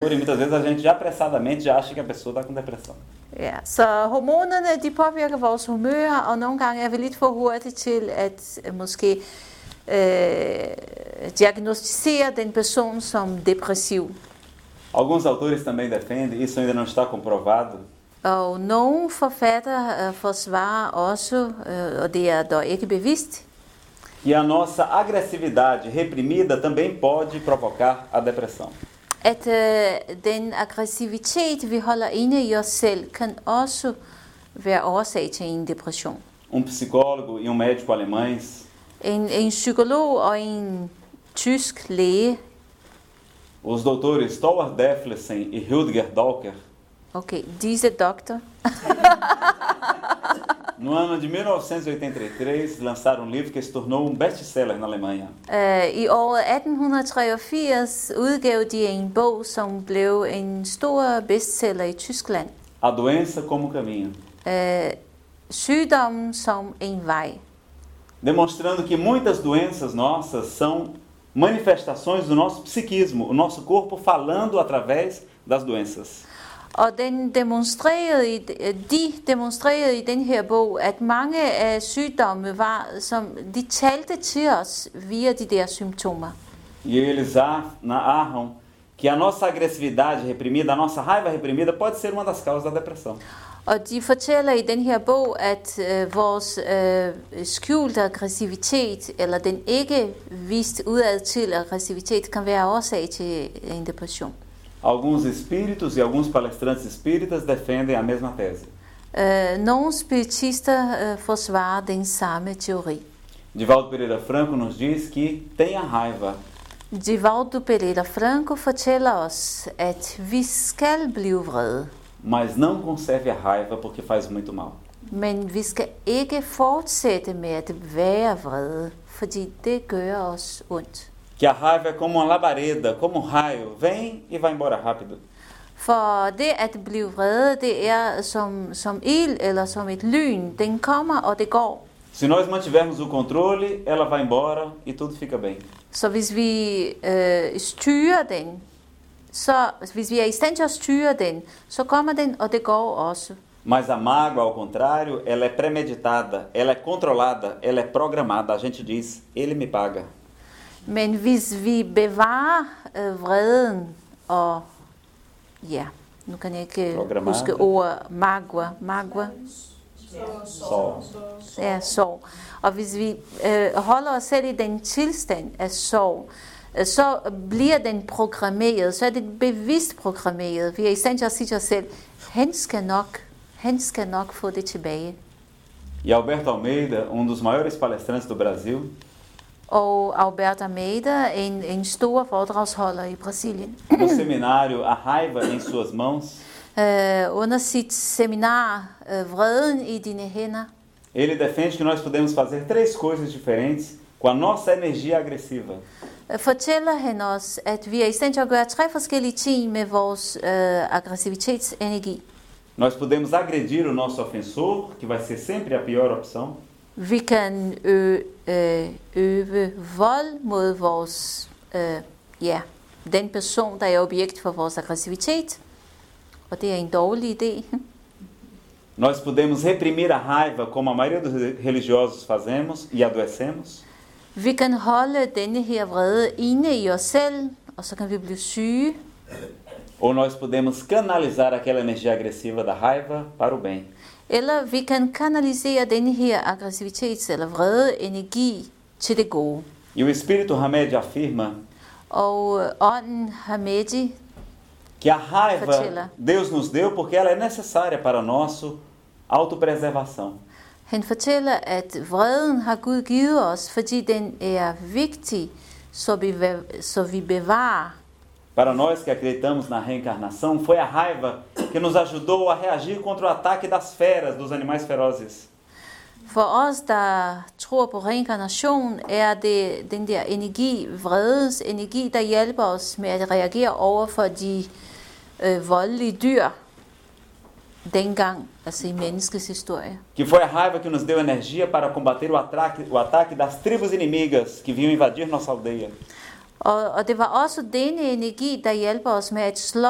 E muitas vezes a gente já apressadamente já acha que a pessoa está com depressão. Ja, så hormonerne de påvirker vores humør, og nogle gange er vi lidt for hurtige til at øh, måske øh, diagnostisere den person som depressiv. Alguns autores também defendem, isso ainda não está comprovado, Og nogle forfattere øh, forsvarer også, øh, og det er dog ikke bevidst, que a nossa agressividade reprimida também pode provocar a depressão. At øh, den aggressivitet, vi holder inde i os selv, kan også være årsag til en depression. Um psicólogo e um médico alemães? En, en psykolog og en tysk læge, Os doutores Thor Deflesen e Rüdiger Dolker, okay, disse doktor, no ano de 1983, lançaram um livro que se tornou um best-seller na Alemanha. øh, i året 1883 udgav de en bog, som blev en stor bestseller i Tyskland. A doença como caminho, Øh, sygdommen som en vej. demonstrando que muitas doenças nossas são manifestações do nosso psiquismo, o nosso corpo falando através das doenças. Og den demonstrerede i, de demonstrerede i den her bog, at mange af sygdomme var, som de talte til os via de der symptomer. E eles narram que a nossa agressividade reprimida, a nossa raiva reprimida, pode ser uma das causas da depressão. Og de fortæller i den her bog, at øh, vores øh, skjulte aggressivitet, eller den ikke vist udad til aggressivitet, kan være årsag til en depression. Alguns espíritos e alguns palestrantes espíritas defendem a mesma tese. Øh, nogle spiritister øh, forsvarer den samme teori. Divaldo Pereira Franco nos diz que tenha raiva, Divaldo Pereira Franco fortæller os, at vi skal blive vrede, mas não conserve a raiva porque faz muito mal. men vi skal ikke fortsætte med at være vrede, fordi det gør os ondt. Que a raiva é como uma labareda, como um raio, vem e vai embora rápido. For det at blive vrede, det er som, som ild eller som et lyn. Den kommer, og det går. Se nós mantivermos o controle, ela vai embora e tudo fica bem. Så hvis vi øh, styrer den, så hvis vi er i stand til at styre den, så kommer den, og det går også. Mas a mágoa, ao contrário, ela é premeditada, ela é controlada, ela é programada. A gente diz, ele me paga. Men hvis vi bevarer øh, vreden og ja, nu kan jeg ikke Programmere huske det. ordet magua, magua, Sol. ja, sorg. Og hvis vi øh, holder os selv i den tilstand af sorg, øh, så bliver den programmeret, så er det bevidst programmeret. Vi er i stand til at sige til os selv, han skal nok, han skal nok få det tilbage. E Alberto Almeida, um dos maiores palestrantes do Brasil, Og Alberto Almeida, en, en stor foredragsholder i Brasilien, no seminário A Raiva em Suas Mãos, øh, under sit seminar øh, Vreden i dine hænder, ele defende que nós podemos fazer três coisas diferentes com a nossa energia agressiva. øh, fortæller os, at vi er i stand til at gøre tre forskellige ting med vores aggressivitetsenergi. Nós podemos agredir o nosso ofensor, que vai ser sempre a pior opção. Vi kan ø, øh, øve vold mod vores, øh, ja, den person, der er objekt for vores aggressivitet, og det er en dårlig idé. Nós podemos reprimir a raiva, como a maioria dos religiosos fazemos e adoecemos. Vi kan holde denne her vrede inde i os selv, og så kan vi blive syge. Ou nós podemos canalizar aquela energia agressiva da raiva para o bem. Eller vi kan kanalisere denne her aggressivitets- eller vrede energi til det gode. E o Espírito Hamed afirma Og øh, ånden Hamedi, que a raiva Fatila. Deus nos deu porque ela é necessária para a nossa autopreservação. han fortæller, at vreden har Gud givet os, fordi den er vigtig, så vi, så vi bevarer. Para nós que acreditamos na reencarnação, foi a raiva que nos ajudou a reagir contra o ataque das feras, dos animais ferozes. For os, der tror på reinkarnation, er det den der energi, vredens energi, der hjælper os med at reagere over for de øh, voldelige dyr dengang, altså i menneskets historie. Que foi a raiva que nos deu energia para combater o ataque, o ataque das tribos inimigas que vinham invadir nossa aldeia. Og, og det var også denne energi, der hjælper os med at slå